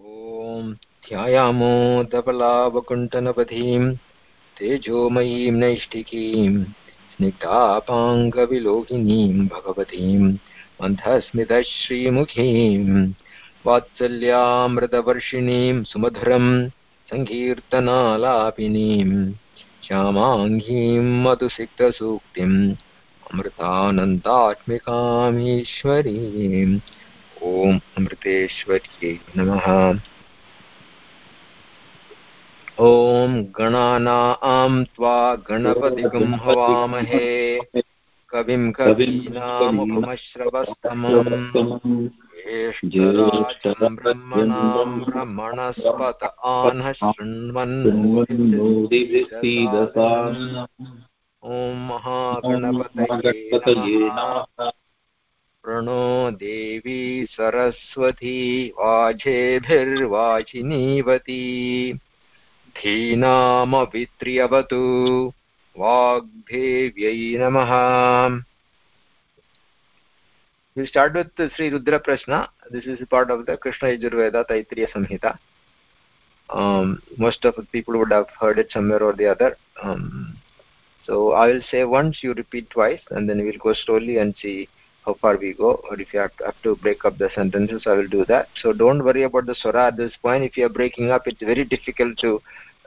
ॐ ध्यायामो धबलावकुण्ठनपथीं तेजोमयीं नैष्टिकीं स्निग्धापाङ्गविलोकिनीं भगवतीं मन्थस्मितश्रीमुखीं वात्सल्यामृतवर्षिणीं सुमधुरं सङ्कीर्तनालापिनीं श्यामाङ्गीं मधुसिक्तसूक्तिम् अमृतानन्दात्मिकामीश्वरीम् ॐ अमृतेश्वर्यै नमः। ॐ गणानां त्वा गणपतिगं हवामहे। कविं कवीनामुपमश्रवस्तमम् ज्येष्ठराजं ब्रह्मणां ब्रह्मणस्पत आनः शृण्वन् ॐ महागणपतये नमः। प्रणो देवी सरस्वती वाजेभिर्वाचिनीवती धीनामवित्र्यवतु वाग्देव्यै नमः we start with the Sri Rudra Prashna. This is part of the Krishna Yajurveda Taitriya Samhita. Um, most of the people would have heard it somewhere or the other. Um, so I will say once, you repeat twice, and then we'll go slowly and see how far we go. Or if you have to, have to break up the sentences, I will do that. So don't worry about the swara at this point. If you are breaking up, it's very difficult to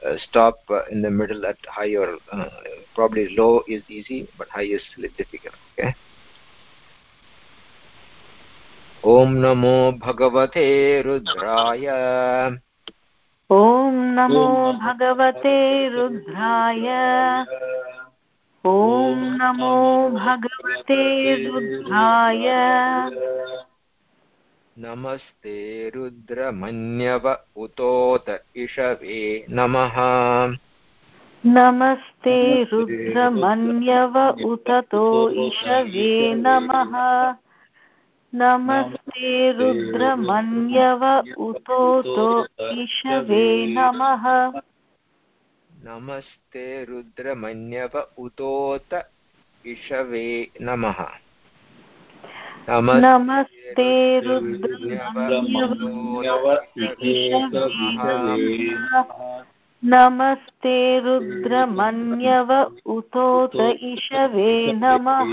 uh, stop uh, in the middle at high or uh, probably low is easy, but high is difficult. Okay. ॐ नमो भगवते रुद्राय ॐ नमो भगवते रुद्राय ॐ नमो भगवते रुद्राय नमस्ते रुद्रमन्यव उतोत इषवे नमः। नमस्ते रुद्रमन्यव उततो इषवे नमः। नमस्ते रुद्रमन्यव उतोतो इषवे नमः। नमस्ते रुद्रमन्यव उतोत इषवे नमः। नमस्ते रुद्रमन्यव नमस्ते रुद्रमन्यव उतोत इषवे नमः।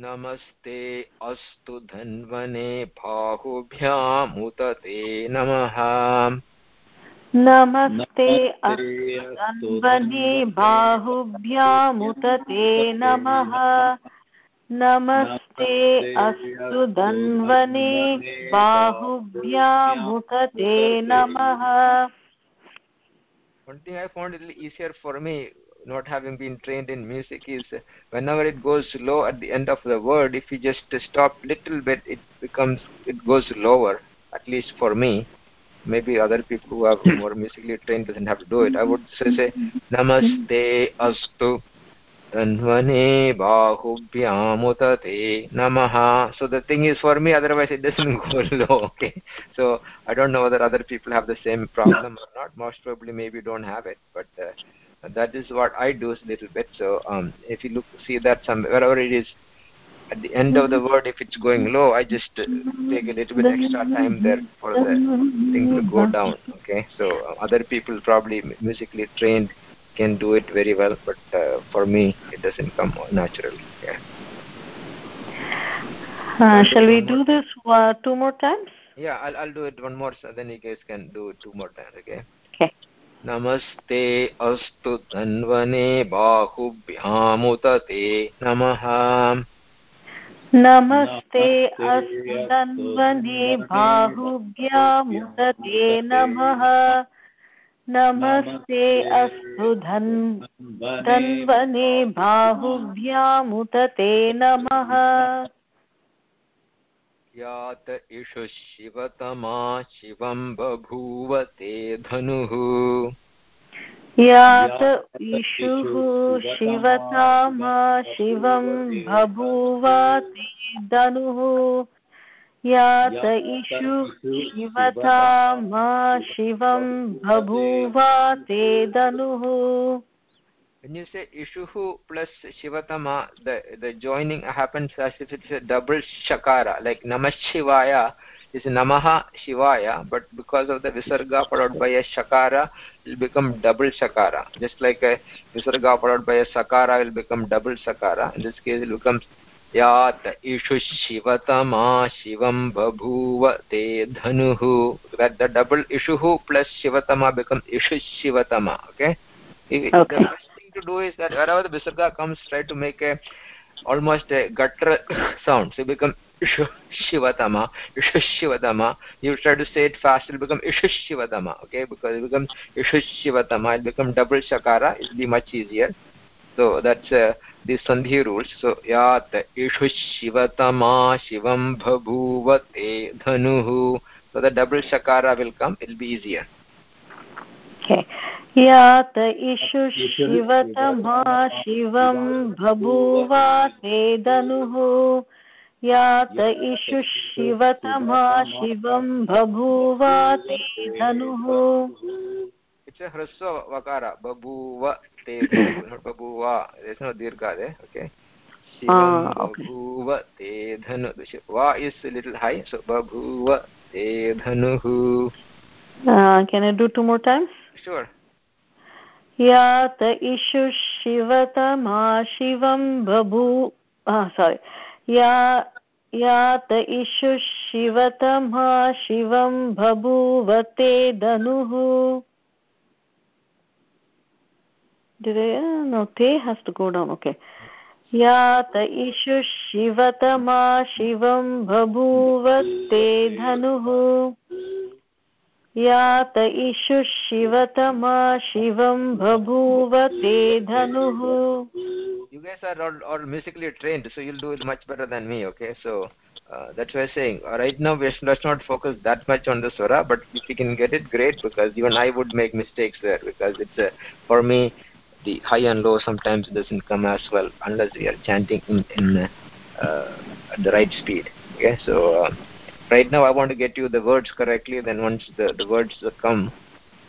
नमस्ते अस्तु धन्वने बाहुभ्यामुत ते नमः। नमस्ते अस्तन्वने बाहुभ्यामुत ते नमः नमस्ते अस्तु धन्वने बाहुभ्यामुत ते नमः One thing I found a little easier for me not having been trained in music is whenever it goes low at the end of the word if you just stop little bit it becomes it goes lower at least for me maybe other people who are more musically trained doesn't have to do it. I would say, say namaste astu tanvane bahubhyamutate namaha. So the thing is for me otherwise it doesn't go low okay? So i don't know whether other people have the same problem or not. Most probably maybe don't have it but uh, that is what I do a little bit. So um, if you look see that some wherever it is at the end of the word, if it's going low, I just uh, take a little bit extra time there for the thing to go down. Okay, so uh, other people probably musically trained can do it very well, but uh, for me it doesn't come naturally. Yeah. Uh, shall we do this uh, two more times? Yeah, I'll I'll do it one more, so then you guys can do it two more times. Okay. Okay. नमस्ते अस्तु धन्वने बाहुभ्यामुत ते नमः नमस्ते अस्तु धन्वने बाहुभ्यामुत ते नमः। नमस्ते अस्तु धन्वने बाहुभ्यामुत ते नमः। यात इषु शिवतमा शिवं बभूव ते धनुः। यात इषुः शिवतामा शिवं बभूव ते धनुः यात इषुः शिवतामा शिवं बभूव ते धनुः when you say ishuhu plus shivatama the the joining happens as if it's a double shakara like namah shivaya is namaha shivaya but because of the visarga followed by a shakara it will become double shakara just like a visarga followed by a sakara will become double sakara in this case it becomes यात इषु शिवतमा शिवं बभूव ते धनुः that the double ishuhu plus shivatama become ishu shivatama okay, okay. the best thing to do is that wherever the visarga comes try to make a almost a gutter sound so it become ishu shivatama shivatama you try to say it fast it will become Ishushivatama, okay because it becomes ishu shivatama it become double shakara it will be much easier so that's uh, the sandhi rules so yat ishu shivatama shivam bhabuva te dhanuhu so the double shakara will come it will be easier okay यात इषु शिवतमा शिवं बभूवा ते धनुः यात इषु शिवतमा शिवं बभूवा ते धनुः no dirgha there okay shivam babuva te dhanu the va is a little high so babuva te dhanuhu uh, can i do two more times sure यात इषु शिवतमा शिवं बभू सारी यात इषु शिवतमा शिवं बभूवते धनुः। थे uh, no te has to go down okay. यात इषु शिवतमा शिवं बभूवते धनुः। यात इषु शिवतमा शिवं बभूवते धनुः you guys are all, all musically trained so you'll do it much better than me okay so uh, that's why i'm saying uh, right now we let's not focus that much on the swara but if you can get it great because even i would make mistakes there because it's uh, for me the high and low sometimes doesn't come as well unless we are chanting in, in uh, at the right speed okay so uh, right now i want to get you the words correctly then once the, the words come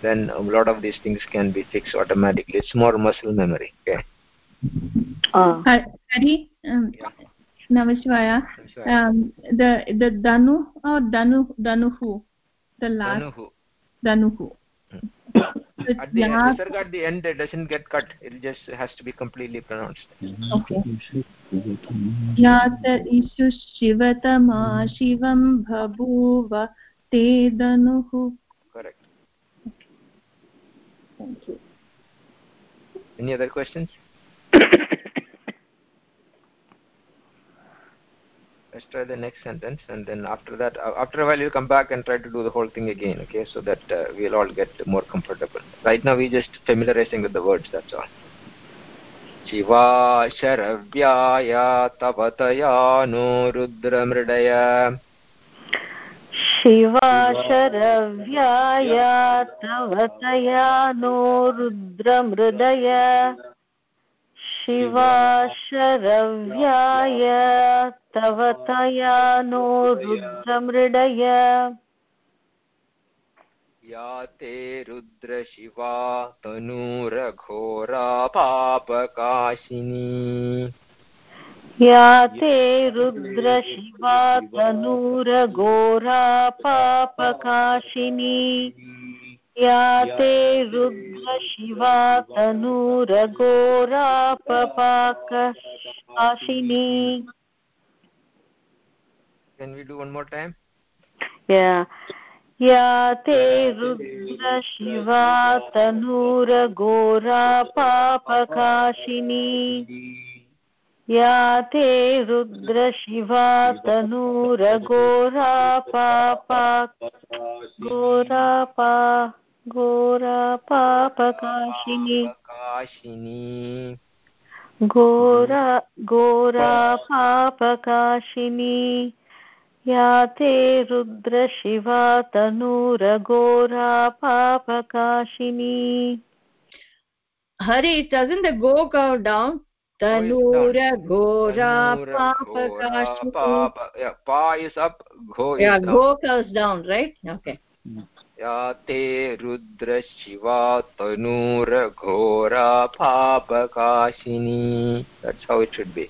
then a lot of these things can be fixed automatically it's more muscle memory okay uh. Hari, um, yeah. Namaskara. Um, the the Danu or Danu Danuhu, the last Danuhu. Danuhu. At the yeah. visarga at the end it doesn't get cut. It just has to be completely pronounced. Okay. Yata ishu shivatama shivam bhabuva te danuhu. Correct. Okay. thank you. Any other questions let's try the next sentence and then after that uh, after a while you come back and try to do the whole thing again okay so that uh, we'll all get more comfortable right now we just familiarizing with the words that's all Shiva शरव्याय तवतया नो रुद्रमृडय Shiva शरव्याय तवतया no रुद्रमृदय शिवाशरव्याय तव तया नो रुद्रमृडय या ते रुद्रशिवा तनूरघोरा पापकाशिनी या ते रुद्रशिवा तनूरघोरा पापकाशिनी या ते रुद्रशिवा तनूरघोरापपाकशिनी Can we do one more time? Yeah. या ते रुद्रशिवा तनूरघोरा पापकाशिनी या ते रुद्रशिवा तनूरघोरा पापा गोरा घोरा पापकाशिनी या ते रुद्रशिवा तनूरघोरा पापकाशिनी हरि डजन् द गो गौ डौन् तनूरघोरा पापकाशिनी पा इस् अप् घो या go cause down right okay या ते रुद्रशिवा तनूरघोरा पापकाशिनी that's how it should be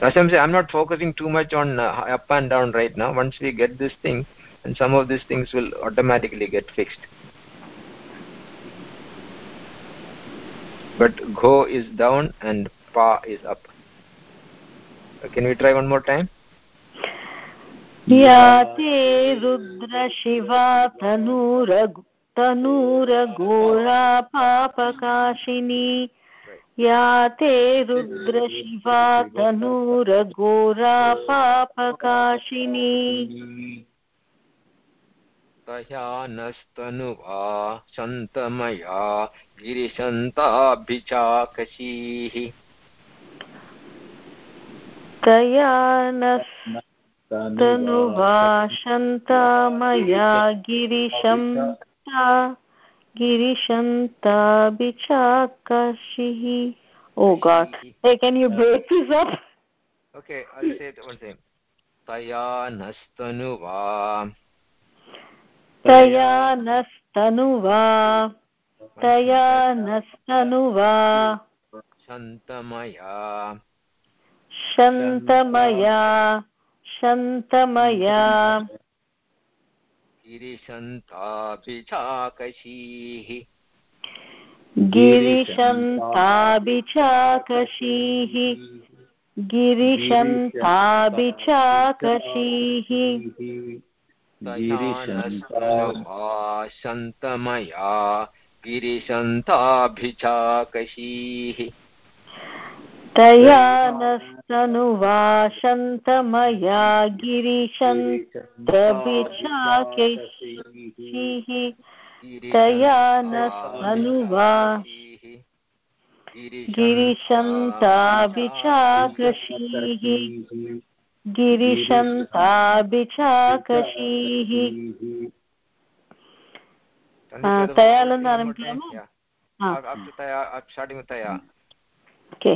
Rasam say, I'm not focusing too much on uh, up and down right now. Once we get this thing, and some of these things will automatically get fixed. But go is down and pa is up. Uh, can we try one more time? या ते रुद्रशिवा तनूर तनूरघोरा पापकाशिनी या ते रुद्रशिवा तनूरघोरा पापकाशिनी तया नस्तनुवा सन्तमया गिरिशन्ताभिचाकशीः। तया नस्तनुवा शन्तामया गिरिशन्ता गिरिशन्ताभिचाकशिः Oh God. Hey, can you break this up? Okay, I'll say it one तया नस्तनुवा तया नस्तनुवा तया नस्तनुवा शन्तमया। शन्तमया। शन्तमया गिरिशन्ताभिचाकशीः। गिरिशन्ताभिचाकशीः। गिरिशन्ताभिचाकशीः। शन्तमया गिरिशन्ताभिचाकशीः। तया नस्तनुवा शन्तमया गिरिशन्तभिचाकशीः तया नस्तनुवा गिरिशन्ताभिचाकशीः गिरिशन्ताभिचाकशीः तयालन् आरम्भयामः ओके।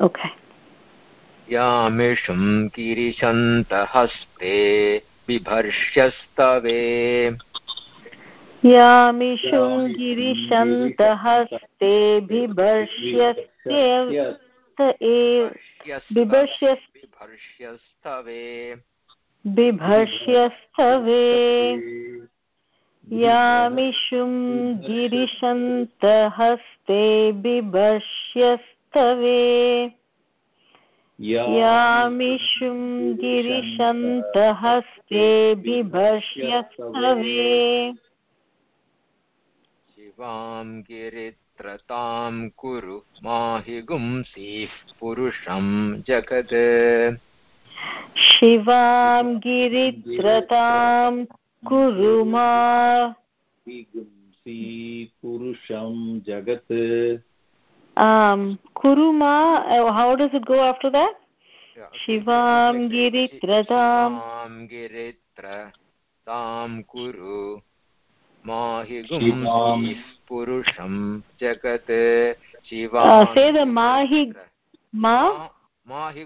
ओके यामिषुं गिरिशन्तहस्ते बिभर्ष्यस्तवे यामिषुं गिरिशन्तहस्ते बिभर्ष्यस्ते बिभर्ष्यस्तवे बिभर्ष्यस्तवे यामिषुं गिरिशन्तहस्ते बिभर्ष्यस्तवे यामिषुं गिरिशन्तहस्ते बिभर्ष्यस्तवे शिवां गिरित्रतां कुरु माहि गुंसीः पुरुषं जगत्। शिवां गिरित्रतां कुरु मा विगुंसि पुरुषं जगत् um kuruma uh, how does it go after that. शिवां गिरित्रतां शिवां गिरित्रतां कुरु पुरुषं जगत् शिवां Uh, मा- माहि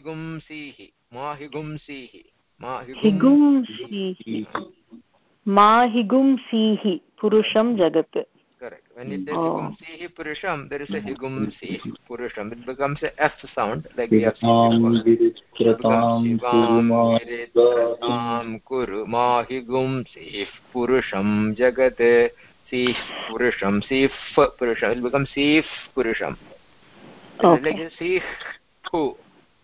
गुंसीः माहि हिगुंसीः पुरुषं जगत् correct when it is Oh. higumsihi purusham there is a higumsi purusham it becomes a f sound like we have seen माहि गुंसीः पुरुषं जगत् सीः पुरुषं सीः पुरुषम् it becomes It is Okay. like सीः पु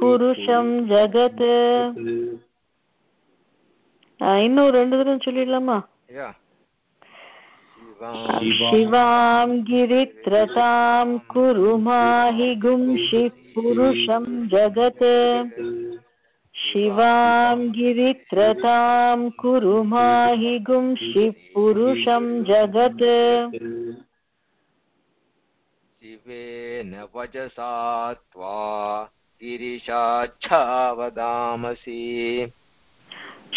புருஷம் ஜகத் இன்னும் ரெண்டு தடவை சொல்லிடலாமா yeah शिवां गिरित्रतां कुरु माहि गुंषि पुरुषं जगत् शिवां गिरित्रतां कुरु माहि गुंषि पुरुषं जगत् शिवेन वचसा त्वा गिरिशाच्छावदामसि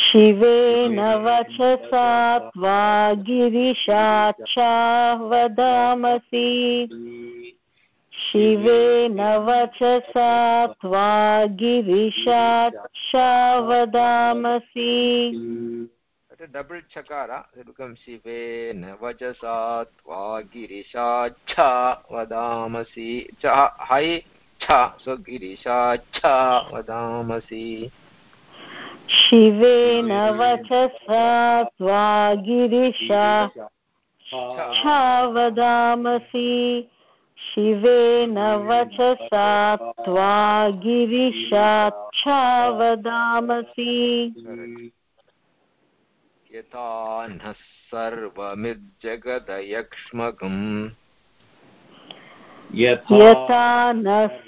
शिवेन वचसा त्वा गिरिशाच्छा वदामसि शिवेन वचसा त्वा गिरिशाच्छा वदामसि At a double chakara, it becomes Shiven Vajasa Hai, cha. So शिवेन वचसा त्वा गिरिशा छा वदामसि। शिवेन वचसा त्वा गिरिशा छा वदामसि। यथा नः सर्वमिज्जगदयक्ष्मकम्। यथा नः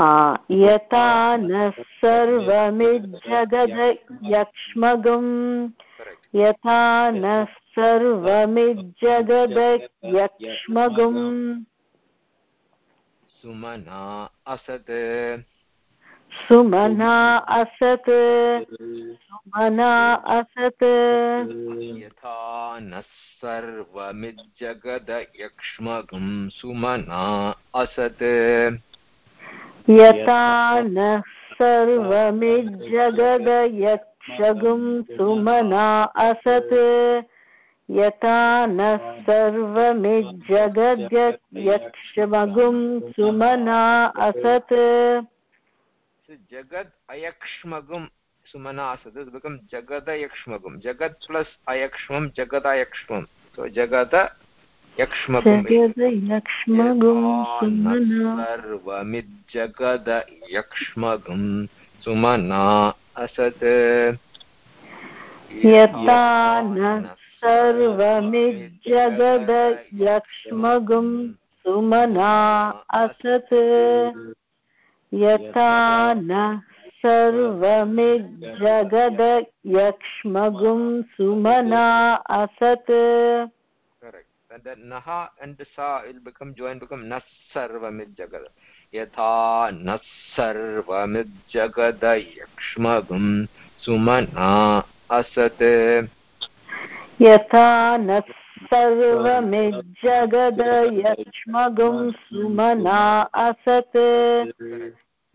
आ, यथा नः सर्वमिज्जगदयक्ष्मगुम् यथा नः सर्वमिज्जगदयक्ष्मगुम् सुमना असत्। सुमना असत्। सुमना असत्। यथा नः सर्वमिज्जगदयक्ष्मगम् सुमना असत्। यथा नः सर्वमिज्जगदयक्षगुं सुमना असत्। यथा नः सर्वमिज्जगद्यक्षमगुं सुमना असत्। Jagad Ayakshmagum Sumana Asad. This becomes Jagada Yakshmagum. Jagat plus Ayakshmam, Jagada Yakshmam. So Jagada Yakshmagum. जगदयक्ष्मगुं Sumana सर्वमिज्जगद यक्ष्मगुं Sumana असत् यथा नः सर्वमिज्जगदयक्ष्मगुं सुमना असत् यथा नः सर्वमिज्जगदयक्ष्मगुं सुमना असत् Correct. And then Naha and Sa will become joined, become Nas Sarvamid Yatha Nas Sarvamid Yakshmagum Sumana Asat यथा नः सर्वमिज्जगदयक्ष्मगुं सुमना असत्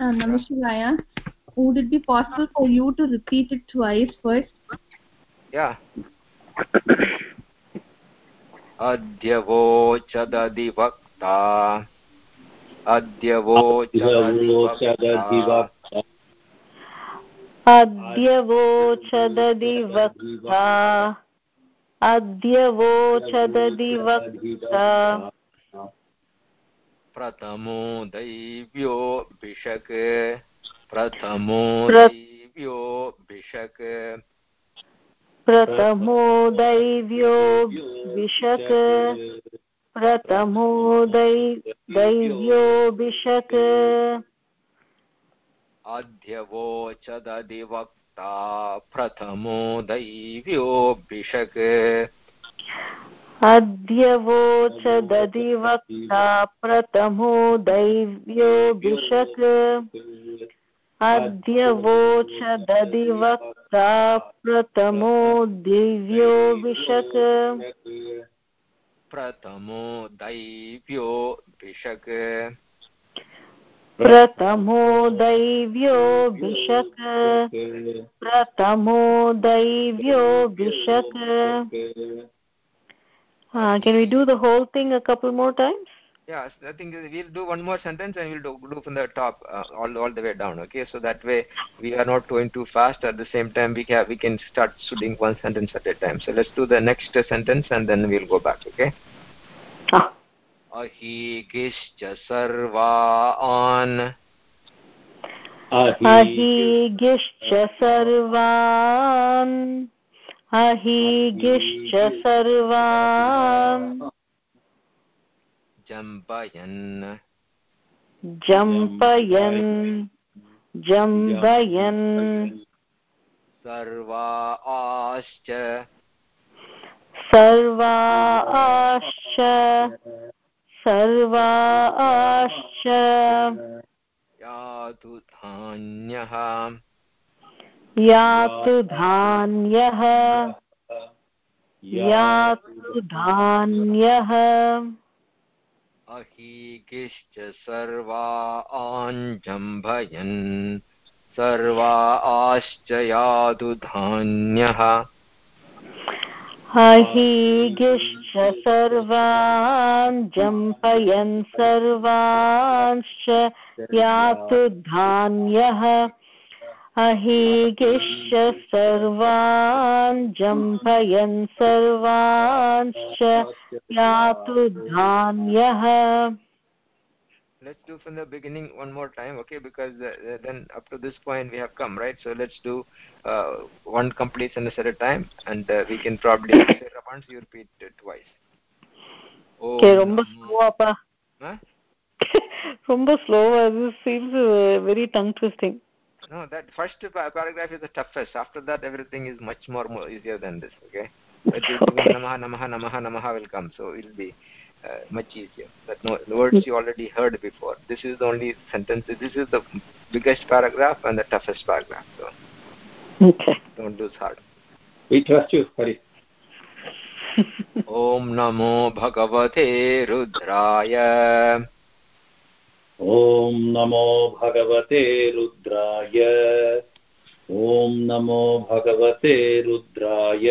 uh, Namashivaya, would it be possible for you to repeat it twice first? Yeah. अद्यवोचदधि वक्ता अद्यवोचदधि वक्ता अद्यवोचदधिवक्ता अद्यवोचदधिवक्ता प्रथमो दैव्यो भिषक्। प्रथमो प्र- दैव्यो भिषक्। प्रथमो दैव्यो विशक् प्रथमो दै दैव्यो विशक् अध्यवोचदधिवक्ता प्रथमो दैव्योऽभिषक् अध्यवोचदधिवक्ता प्रथमो दैव्योऽभिषक् अध्यवोचदधिवक्ता प्रथमो दिव्योऽभिषक् प्रथमो दैव्यो भिषक् प्रथमो दैव्योऽभिषक् प्रथमो दैव्योऽभिषक् uh, can we do the whole thing a couple more times yes i think we'll do one more sentence and we'll do, do from the top uh, all all the way down okay so that way we are not going too fast at the same time we can we can start doing one sentence at a time so let's do the next sentence and then we'll go back okay ah. अहीगिश्च सर्वान् अहीगिश्च सर्वान् अहीगिश्च सर्वान्। जम्पयन्। जम्पयन्। जम्बयन् सर्वाश्च सर्वाश्च सर्वाश्च यातु धान्यः। यातु धान्यः। यातु धान्यः। अहीगिश्च सर्वाञ्जम्भयन् सर्वाश्च यातु धान्यः। अहीगिश्च सर्वान् जम्पयन् सर्वांश्च यातु धान्यः। अहीगिश्च सर्वान् जम्पयन् सर्वांश्च यातु धान्यः let's do from the beginning one more time okay because uh, then up to this point we have come right so let's do uh, one complete sentence at a time and uh, we can probably say once you repeat it twice okay ரொம்ப ஸ்லோவாப்பா ரொம்ப ஸ்லோவா this seems uh, very tongue twisting no that first paragraph is the toughest after that everything is much more, more easier than this okay but okay. namaha namaha namaha namaha will come so it will be uh, much easier. But no, the words you already heard before. This is the only sentence. This is the biggest paragraph and the toughest paragraph. So okay. don't lose heart. We trust you, Hari. ॐ नमो भगवते रुद्राय ॐ नमो भगवते रुद्राय। ॐ नमो भगवते रुद्राय।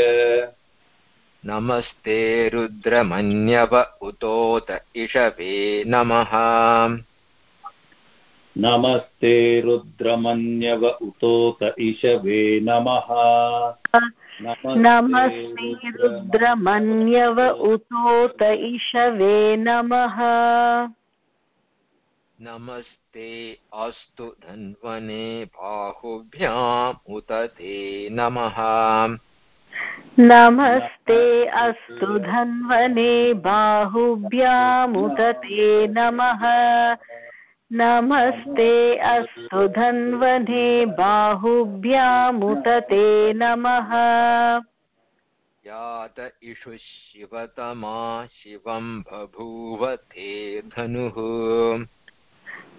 नमस्ते रुद्रमन्यव उतोत इषवे नमः। नमस्ते रुद्रमन्यव उतोत इषवे नमः। नमस्ते रुद्रमन्यव उतोत इषवे नमः। नमस्ते अस्तु धन्वने बाहुभ्याम् उत ते नमः। नमस्ते अस्तु धन्वने बाहुभ्यामुत ते नमः। नमस्ते अस्तु धन्वने बाहुभ्यामुत ते नमः। यात इषु शिवतमा शिवं बभूव ते धनुः।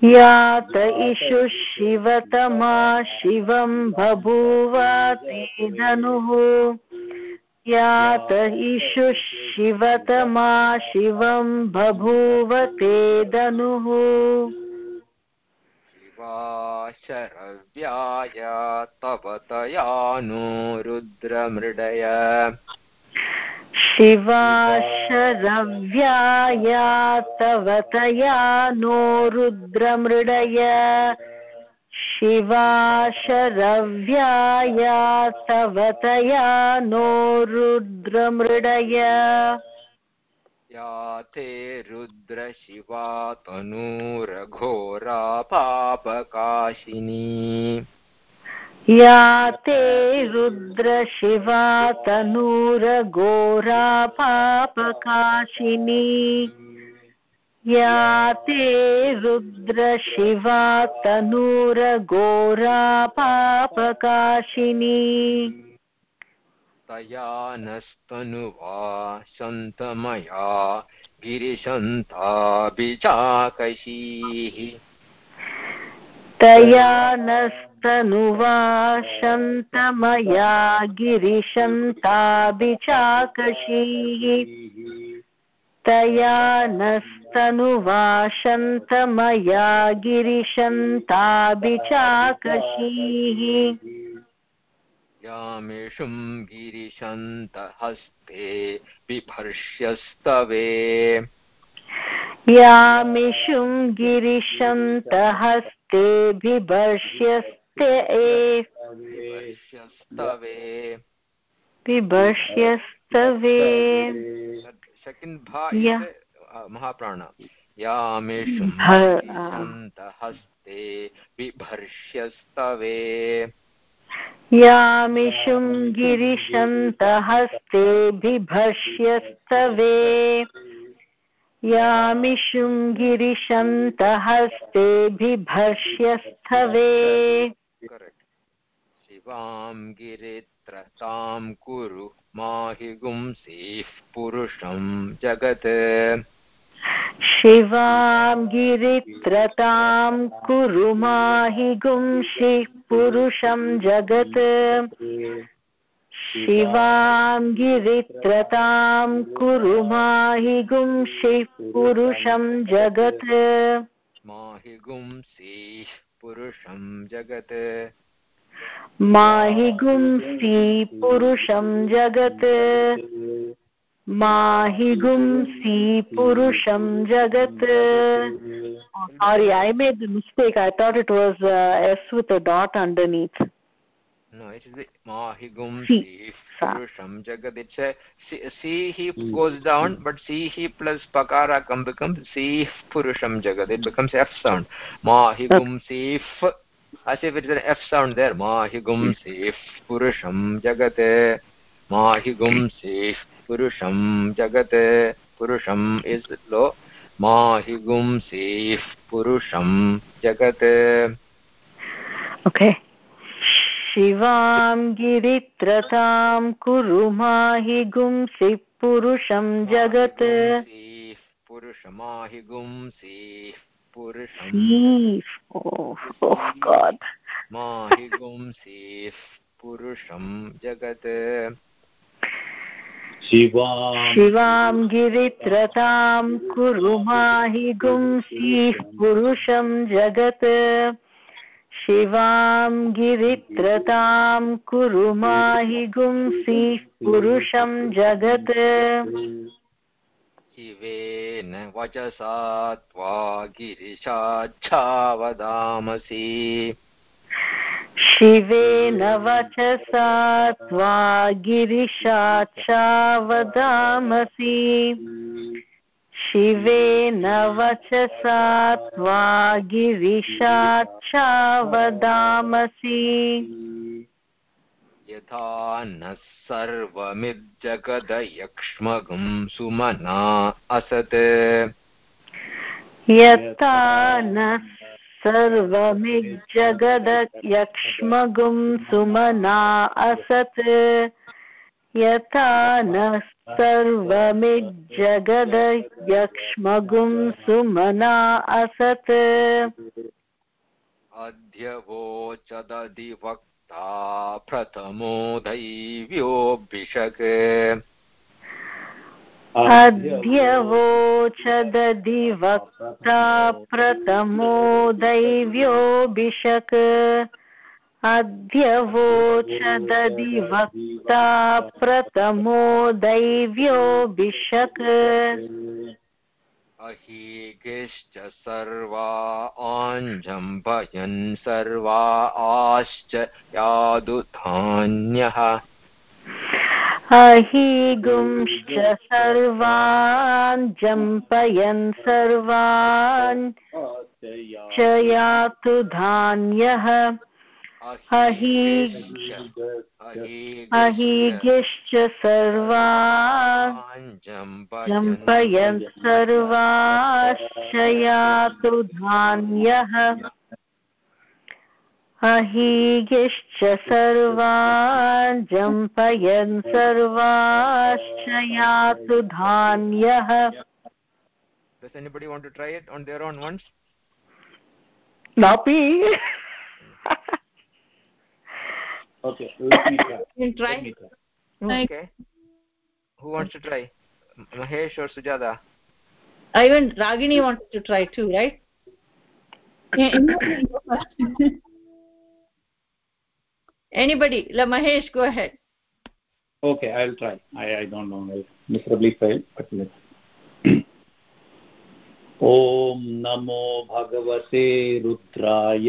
यात इषु शिवतमा शिवं बभूव ते धनुः। यात इषु शिवतमा शिवं बभूव ते धनुः शिवाशरव्याय तव नो रुद्रमृडय शिवाशरव्याय तव तया नो रुद्रमृडय शिवाशरव्याय तव तया नो रुद्रमृडय या ते रुद्रशिवा तनूरघोरा पापकाशिनी या ते रुद्रशिवा तनूरघोरा पापकाशिनी। या ते रुद्रशिवा तनूरघोरा पापकाशिनी। तया नस्तनुवा सन्तमया गिरिशन्ताभिचाकशीः तया नस्तनुवा शन्तमया गिरिशन्ताभिचाकशीः तया नस्तनुवाशन्तमया गिरिशन्ताभिचाकशीः यामिषुं गिरिशन्तहस्ते बिभर्ष्यस्तवे यामिषुं गिरिशन्तहस्ते बिभर्ष्यस्ते महाप्राण। यामेषु हस्ते विभर्ष्यस्तवे। यामिषु गिरिशन्तहस्ते बिभर्ष्यस्तवे यामिषु correct. शिवां गिरित्रतां कुरु माहि गुंसीः पुरुषं जगत्। शिवां गिरित्रतां कुरु माहि गुंषि पुरुषं जगत्। शिवां गिरित्रतां कुरु माहि गुंषि पुरुषं जगत्। माहि गुंसीः पुरुषं जगत्। माहि गुंसि पुरुषं जगत्। माहि गुंसि पुरुषं जगत्। Sorry I made the mistake I thought it was S with a dot underneath no it is माहि गुंसि purusham jagat. It's a see he goes down, but see he plus pakara come becomes see purusham jagat. It becomes F sound. Mahigumsi f. As if it's an F sound there. Mahigumsi purusham jagat. Mahigumsi purusham jagat. Purusham is low. Mahigumsi purusham jagat. okay शिवां गिरित्रतां कुरु माहि गुंसि पुरुषं जगत् पुरुषमाहिगुंसीः पुरुषं Eve. Oh, oh God. माहिगुंसीः पुरुषं जगत् शिवां शिवां गिरित्रतां कुरु माहि गुंसीः पुरुषं जगत् शिवां गिरित्रतां कुरु माहि गुंसीः पुरुषं जगत्। शिवेन वचसा त्वा गिरिशाच्छावदामसि शिवेन वचसा त्वा गिरिशाच्छावदामसि शिवेन वचसा त्वा गिरिशाच्छावदामसि यथा नः सर्वमिज्जगदयक्ष्मगुं सुमना असत्। यथा न सर्वमिज्जगदयक्ष्मगुं सुमना असत्। यथा न सर्वमिज्जगदयक्ष्मगुं सुमना असत्। अध्यवोचदधिवक्ता प्रथमो दैव्योऽभिषक् अध्यवोचदधिवक्ता प्रथमो दैव्योऽभिषक् अध्यवोचदधिवक्ता प्रथमो दैव्योऽभिषक् अहीगिश्च सर्वा आञ्जम्भयन् सर्वा आश्च यादुधान्यः अहीगुंश्च सर्वान् जम्पयन् सर्वान्। च यातु धान्यः। अहीगिश्च सर्वान् जम्पयन् सर्वाश्चयातु धान्यः अहीगिश्च सर्वान् जम्पयन् सर्वाश्चयातु धान्यः Does anybody want to try it on their own once? Napi. okay, let me try. You try. Let me try. Okay. Who wants to try? Mahesh or Sujata? Even Ragini wanted to try too, right? Anybody? La Mahesh, go ahead. Okay, I'll try. I, I don't know. I miserably failed, but let's ॐ नमो भगवते रुद्राय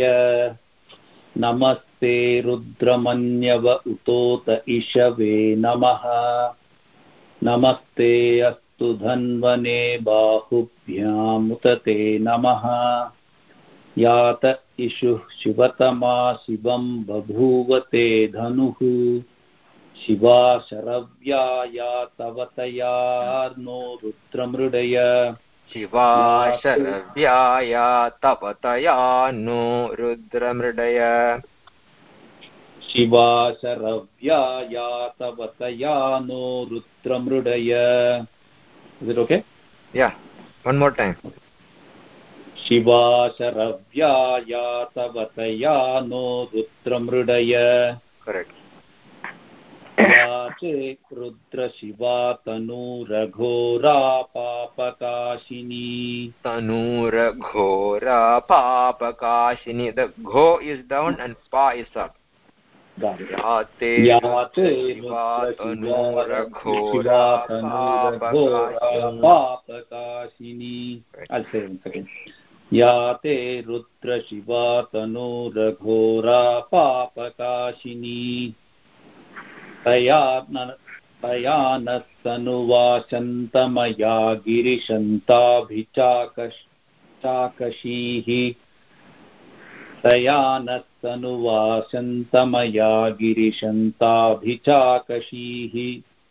नमस्ते रुद्रमन्यव उतोत इषवे नमः। नमस्ते अस्तु धन्वने बाहुभ्यामुत ते नमः। यात इषुः शिवतमा शिवं बभूवते धनुः। शिवा शरव्या या तवतयार्नो रुद्रमृडय। शिवा शरव्याया तपतया नो रुद्रमृडय। शिवा शरव्याया तपतया नो रुद्रमृडय Is it okay? Yeah. One more time. शिवा शरव्याया तवतया नो रुद्रमृडय Correct. याचे रुद्रशिवा तनूरघोरा पापकाशिनी तनूरघोरा पापकाशिनी the gho is down and pa is up याते पापकाशिनी one second. रुद्रशिवा तनूरघोरा पापकाशिनी तया न तया नः सनुवाचन्तमया गिरिशन्ताभिचाकशीः तया गिरिशन्ताभिचाकशीः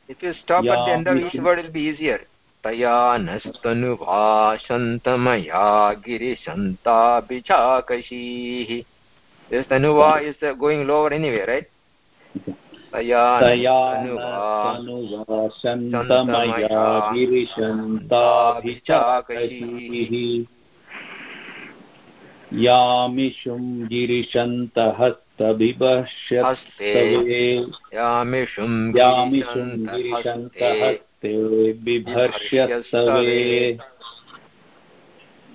If you stop at the end of each word, it will be easier. तया नस्तनुभाषन्तमया गिरिशन्ताभिचाकशीः This tanuva is uh, going lower anyway, right? तया तनुवासन्तमया गिरिशन्ताभिचाकशीः यामिषुं गिरिशन्तहस्तबिभर्ष्यस्तवे यामिषुं यामिषुं गिरिशन्तहस्ते बिभर्ष्यस्तवे।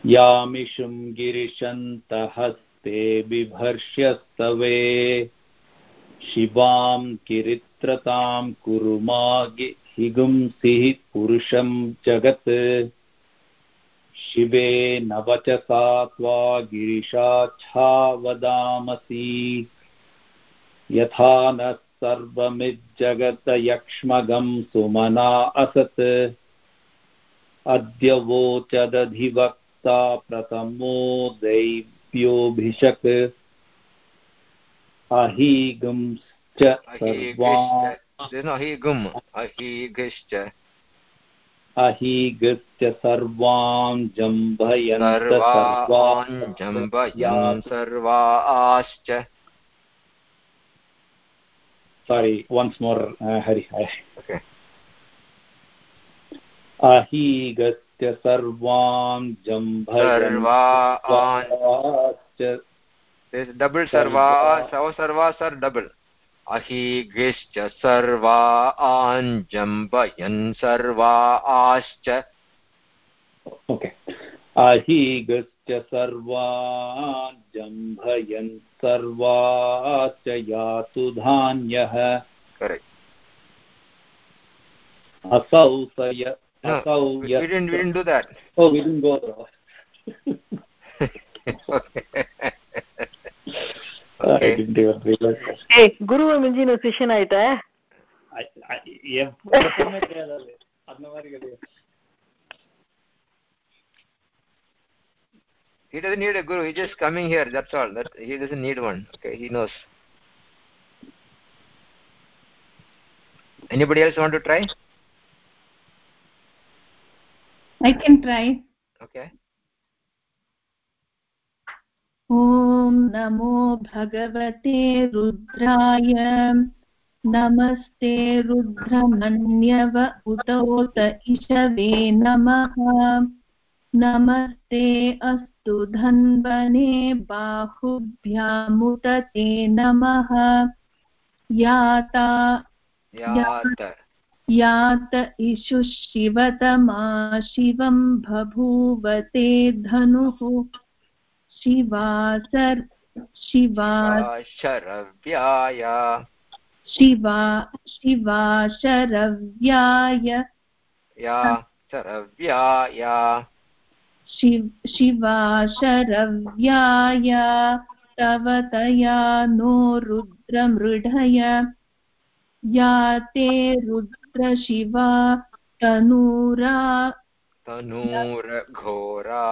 यामिषुं गिरिशन्तहस्ते बिभर्ष्यस्तवे। शिवां किरित्रतां Kuruma हिगुंसिः पुरुषं जगत्। शिवे न वचसा त्वा गिरिशाच्छा वदामसि यथा नः सर्वमिज्जगतयक्ष्मगं सुमना असत्। अद्य वोचदधिवक्ता प्रथमो दैव्योऽभिषक् अहीगुंश्च सर्वान् There's no अहीगृत्य सर्वान् जम्भयन् सर्वान् हरि uh, अहीगत्य सर्वान् जम्भर्वाश्च डबल् सर्वा सर्वा। सर् डबल् अहीगिश्च सर्वा आञ्जम्बयन् सर्वा आश्च। सर्वा अहीगश्च सर्वाञ्जम्भयन् सर्वाश्च यातु धान्यः। असौ सय असौ ಗುರು ಮಿಂಜಿನ ಸೆಷನ್ ಆಯ್ತಾ He doesn't need a guru. He's just coming here. That's all. That, he doesn't need one. Okay, he knows. Anybody else want to try? I can try. Okay. ॐ नमो भगवते रुद्राय। नमस्ते रुद्रमन्यव उतोत इषवे नमः। नमस्ते अस्तु धन्वने बाहुभ्यामुत ते नमः। याता यात। यात इषु शिवतमा शिवं बभूवते धनुः। शिवासर् शिवा शरव्याय शिवा शिवा शरव्याय। या शरव्याय। शिव शिवा शरव्याय। तव तया नो रुद्रमृढय। या ते रुद्रशिवा तनूरा। तनूरघोरा।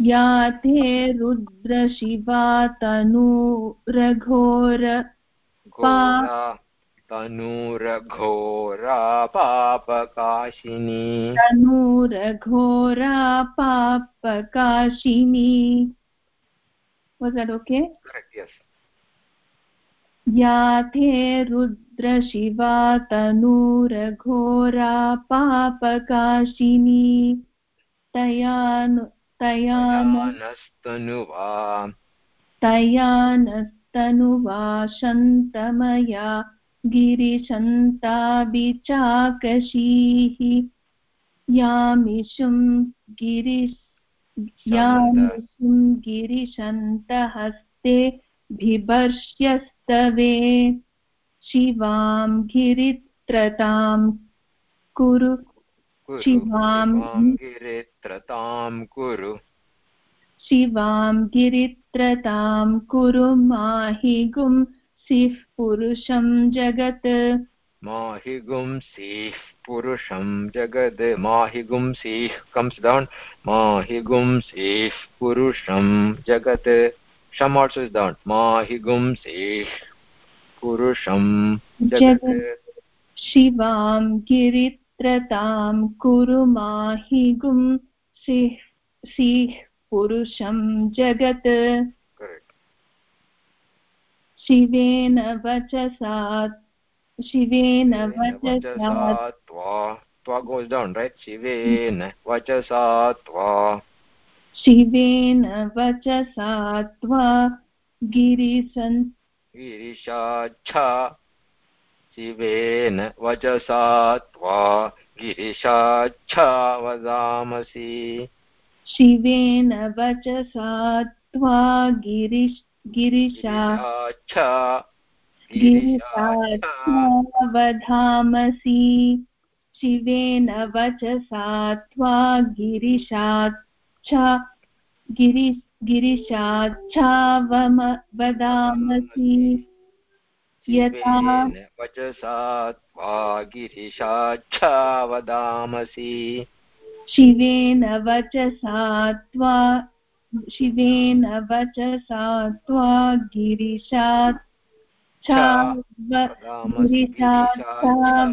या ते रुद्रशिवा तनूरघोर घोरा तनूरघोरा पापकाशिनी। तनूरघोरा पापकाशिनी। Was that okay? Correct yes. या ते रुद्रशिवा तनूरघोरा पापकाशिनी। तयानु तयान नस्तनुवा तयानस्तनुवा। शन्तमया गिरिशन्ताभिचाकशीः। यामिषुं गिरिश यामिषुं गिरिशन्तहस्ते बिभर्ष्यस्तवे शिवां गिरित्रतां कुरु शिवां गिरित्रतां कुरु। शिवां गिरित्रतां कुरु माहि गुंसिः पुरुषं जगत्। माहि गुंसीः पुरुषं जगद् माहि गुंसीः comes down माहि गुंसीः पुरुषं जगत्। Sham also is down माहि गुंसीः पुरुषं जगत्। शिवां गिरित्रतां कुरु माहि गुंसिः सिः पुरुषं जगत्। शिवेन वचसा शिवेन वचसा त्वा त्वा goes down right? शिवेन वचसा त्वा। शिवेन वचसा त्वा गिरिसन् गिरिशाच्छा। शिवेन वचसा त्वा गिरिशाच्छा वदामसि शिवेन वचसा त्वा गिरिश गिरिशा गिरिशाच्छा गिरिशाच्छा वधामसि शिवेन वचसा त्वा गिरिशाच्छा गिरि गिरिशाच्छा वदामसि। वचसा त्वा गिरिशाच्छा वदामसि शिवेन वचसा त्वा शिवेन वचसा त्वा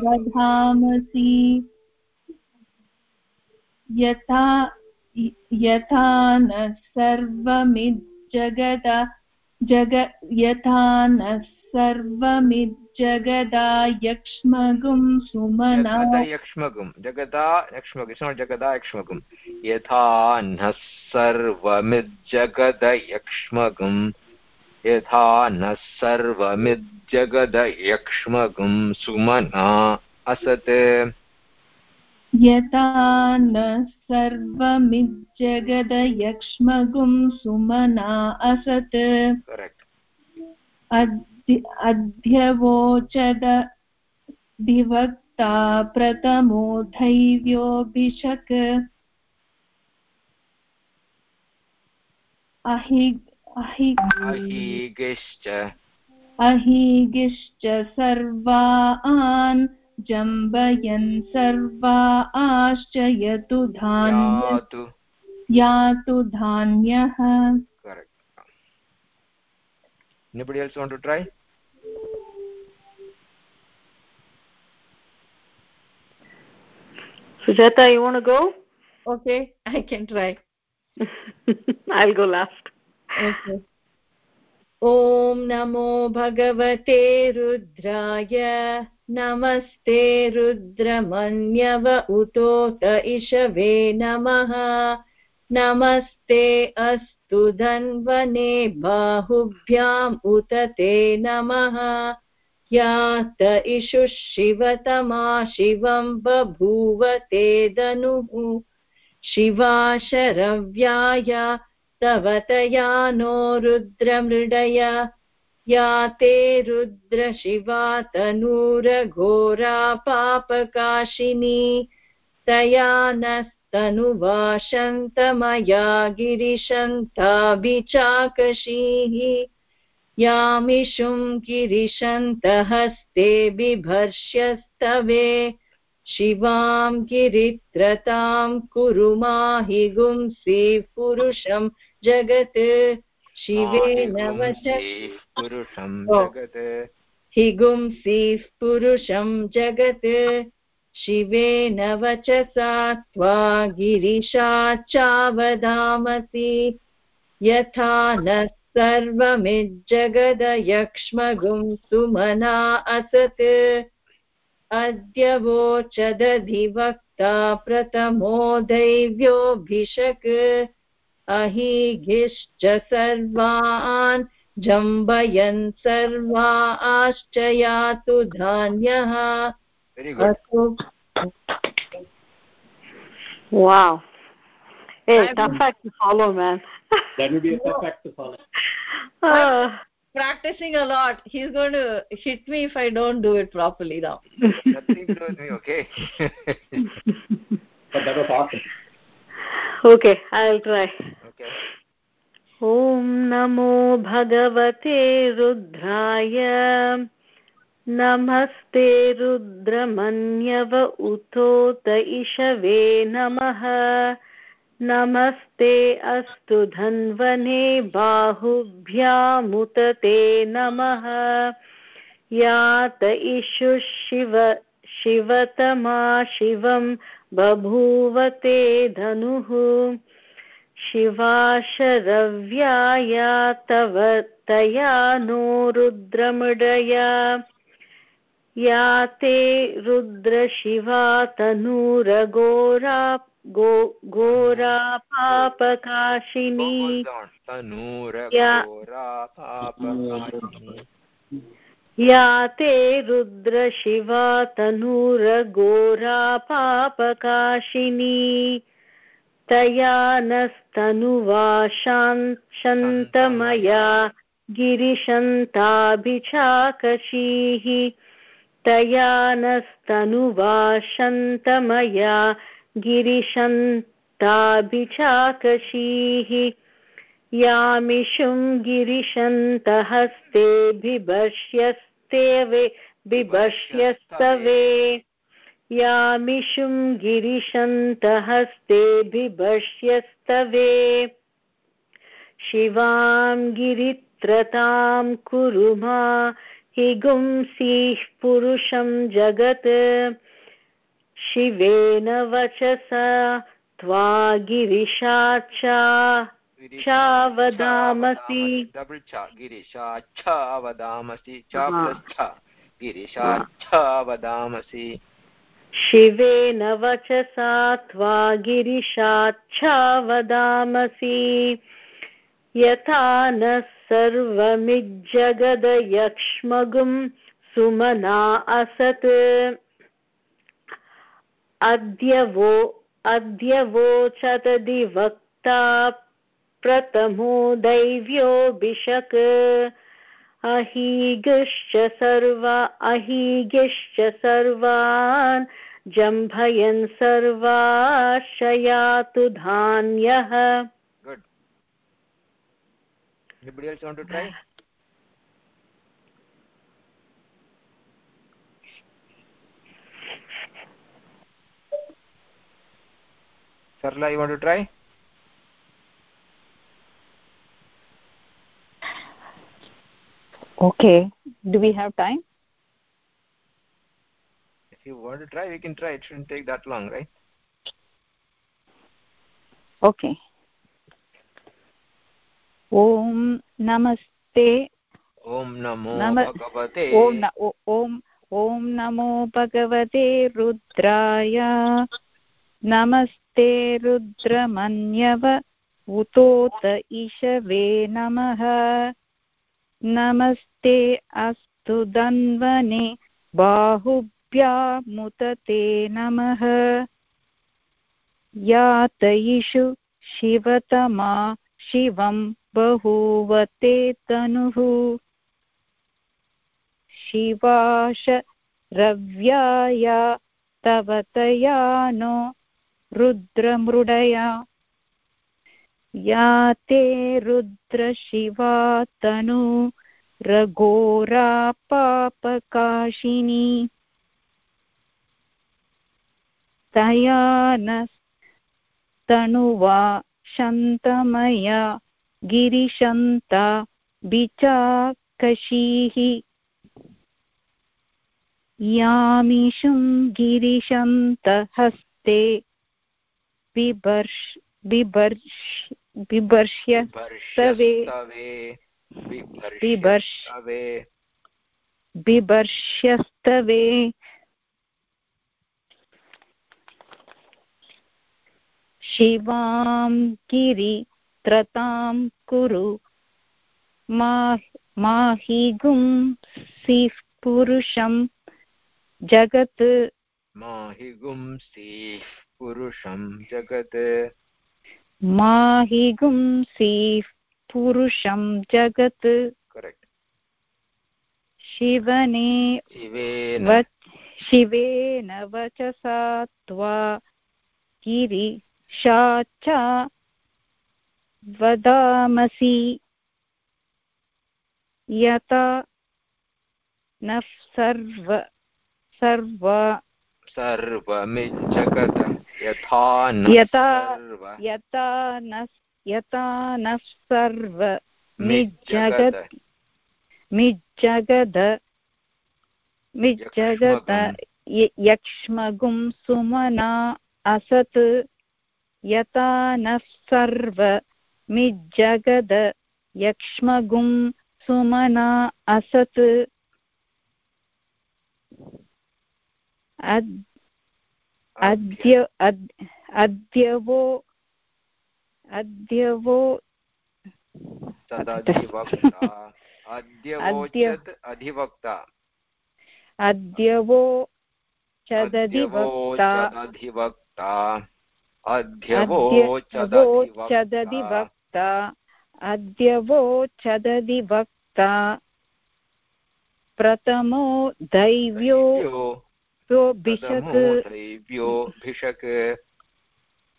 वधामसि यथा यथा न सर्वमिज्जगद जग यथा न सर्वमिज्जगदा यक्ष्मगुं सुमना जगदा यक्ष्मगुं। जगदा यक्ष्मगुं। यथा नः सर्वमिज्जगदयक्ष्मगुं। यथा नः सुमना असत्। यथा न सर्वमिज्जगदयक्ष्मगुं सुमना असत्। करेक्ट् अध्यवोचद विभक्ता प्रथमो धैव्योऽभिषक् अहि अहि अहीगिश्च अहीगिश्च सर्वान् जम्बयन् सर्वा आश्च यतु धान्य यातु धान्यः। anybody else want to try Sujata, you want to go? Okay, I can try. I'll go last. Okay. ॐ नमो भगवते रुद्राय नमस्ते रुद्रमन्यव उतोत इषवे नमः नमस्ते अस् धन्वने बाहुभ्याम् उत ते नमः। यात इषुः शिवतमा शिवं बभूव ते शिवा शरव्याय तव नो रुद्रमृडय। या ते रुद्रशिवा तनूरघोरा पापकाशिनी। तया नस्तनुवाशन्तमया गिरिशन्ताभिचाकशीः यामिषुं गिरिशन्तहस्ते बिभर्ष्यस्तवे। शिवां गिरित्रतां कुरु माहि गुंसि पुरुषं जगत्। शिवेन वच पुरुषं जगत्। हिगुंसीः पुरुषं जगत्। शिवेन वचसा त्वा गिरिशाच्चावदामसि यथा नः सर्वमिज्जगदयक्ष्मगुं सुमना असत्। अद्य वोचदधिवक्ता प्रथमो दैव्योऽभिषक्। अहीघिश्च सर्वान् जम्बयन् सर्वा आश्च यातु धान्यः। wow hey tough act to follow man that would be a tough act to follow uh, practicing a lot he's going to hit me if i don't do it properly now nothing to do with me okay but that was awesome okay i'll try okay ॐ नमो भगवते रुद्राय नमस्ते रुद्रमन्यव उतोत इषवे नमः। नमस्ते अस्तु धन्वने बाहुभ्यामुत ते नमः। यात इषु शिव, शिवतमा शिवं बभूवते धनुः। शिवाशरव्याया तव तया नो रुद्रमृडया। या ते रुद्रशिवा तनूरघोरा गो घोरा पापकाशिनी। या ते रुद्रशिवा तनूरघोरा पापकाशिनी। तया नस्तनुवा शान्तमया गिरिशन्ताभिचाकशीः तया नस्तनुवा शन्तमया गिरिशन्ताभिचाकशीः। यामिषुं गिरिशन्तहस्ते बिभर्ष्यस्तेवे। बिभर्ष्यस्तवे यामिषुं गिरिशन्तहस्ते बिभर्ष्यस्तवे शिवां गिरित्रतां कुरु मा हिगुंसीः पुरुषं जगत्। शिवेन वचसा त्वा गिरिशाचा गिरिशाच्छा वदामसि गिरिशाच्छा शिवेन वचसा त्वा गिरिशाच्छा वदामसि यथा नः सर्वमिज्जगदयक्ष्मगुं सुमना असत्। अद्य वो, अद्य वोचतदिवक्ता प्रथमो दैव्योऽभिषक् अहीगश्च सर्वा, अहीगिश्च सर्वान् जम्भयन् सर्वाशयातु धान्यः। Anybody else want to try? Sarla you want to try? Okay. Do we have time? If you want to try we can try. It shouldn't take that long right? Okay ॐ नमस्ते। ॐ नमो भगवते। ॐ ॐ नमो भगवते रुद्राय। नमस्ते रुद्रमन्यव। उतोत इषवे नमः। नमस्ते अस्तु धन्वने बाहुभ्यामुत ते नमः। यातयिषु शिवतमा शिवं बहूवते तनुः शिवाश रव्याय तव तया नो रुद्रमृडया। या ते रुद्रशिवा तनु रघोरा पापकाशिनी। तया न तनुवा शन्तमया गिरिशन्ता बिचाकशीः यामिषुं गिरिशन्तहस्ते बिभर्ष्य सवे बिभर्ष बिभर्ष्यस्तवे। शिवां गिरित्रतां कुरु। माहिगुं सिः पुरुषं। जगत्। माहिगुंसीः पुरुषं जगत्। माहिगुंसीः पुरुषं जगत्। करेक्ट्। शिवने शिवेन वचसा त्वा। गिरिशाचा वदामसि। यथा नः सर्व सर्व। सर्वमिज्जगत् यथा यथा सर्व। यथा नः सर्व। मिज्जगत् मिज्जगत् मिज्जगद। मिज्जगद। यक्ष्मगुं सुमना असत्। यथा नः सर्व। मिज्जगद यक्ष्मगुं सुमना असत्। अद् अद्य अद्- अद्यवो अद्यवो अधिवक्ता। अद्यवो चदधिवक्ता। अद्यवोचदधिवक्ता अद्यवोचदधिवक्ता अद्यवोचदधिवक्ता अद्यवोचदधिवक्ता प्रथमो दैव्यो। दैव्यो भिषक्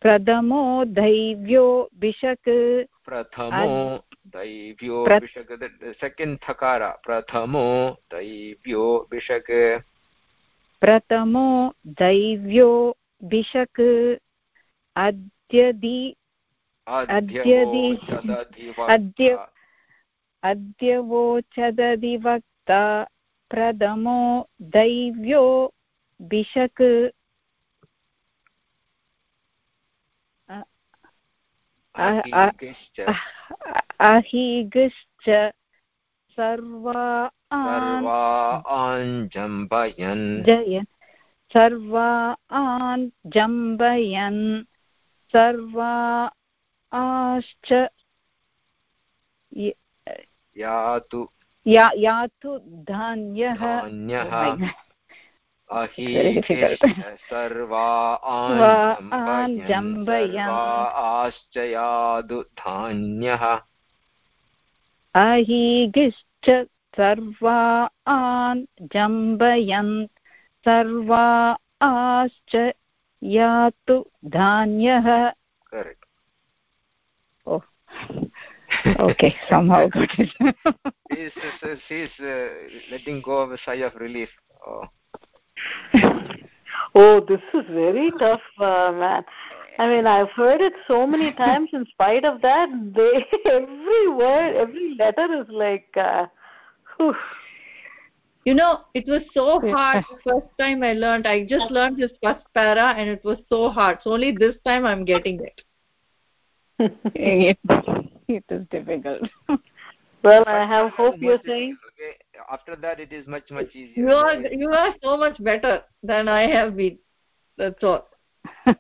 प्रथमो दैव्यो भिषक् प्रथमो दैव्यो भिषक् सेकेण्ड् थकार। प्रथमो दैव्यो भिषक् प्रथमो दैव्यो भिषक् अद्यदि- अद्य- अद्यवोचदधिवक्ता प्रथमो दैव्यो अ- अहिगश्च। सर्वा आञ्जम्बयन् जयन् सर्वा आन् जम्बयन्। सर्वा आश्च। यातु। या यातु धान्यः। धान्यः। Oh my God. Very difficult. अहिकेश्च सर्वा आञ्जम्बयन् आञ्जम्बयन्। आश्च यादु धान्यः। अहिगिश्च सर्वा आन् जम्बयन् सर्वा आश्च यातु धान्यः। Correct. Okay somehow got it she's, she's, she's uh, letting go of a sigh of relief oh. oh this is very tough uh, man i mean i've heard it so many times in spite of that they every word every letter is like uh, whew. You know, it was so hard the first time I learned. I just learned this first para and it was so hard. So only this time I'm getting it. It, is difficult. Well i have hope you're saying. okay? After that it is much much easier. You are you are so much better than i have been. That's all.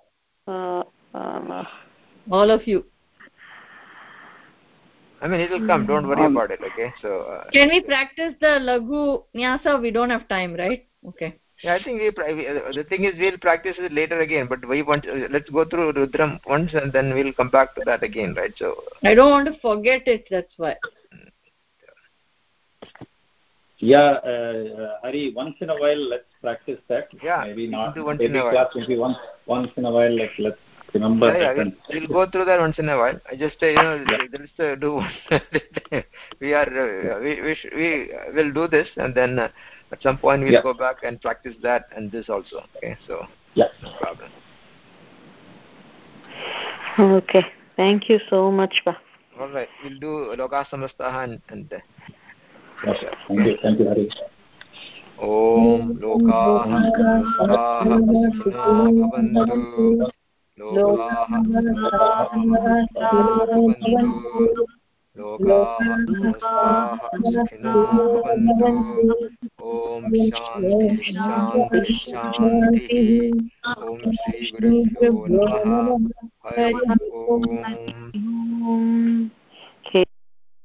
Uh, uh, all of you. I mean it will come. Don't worry Um, about it okay? So uh, can we practice the lagu nyasa? We don't have time right? Okay yeah i think we, pri- we uh, the thing is we'll practice it later again but we want uh, let's go through rudram once and then we'll come back to that again right so i don't want to forget it that's why Yeah, uh, uh, Hari, once in a while, let's practice that. Yeah, maybe not. once maybe in a while. class, maybe once, once in a while, like let's remember yeah, yeah we'll, we'll go through that once in a while i just uh, you know Yeah. let's uh, do we are uh, we we, sh- we uh, will do this and then uh, at some point we'll Yeah. go back and practice that and this also okay so Yeah. no problem okay thank you so much pa all right we'll do loka samastaha and, and uh, Okay. Thank you. Thank you, Hari. ॐ लोकाः समस्ताः सुखिनो भवन्तु लोकाः समस्ताः भवन्तु लोकाः समस्ताः सुखिनो भवन्तु ॐ शान्तिः शान्तिः शान्तिः ॐ श्रीगुरुभ्यो नमः हरि ओम् okay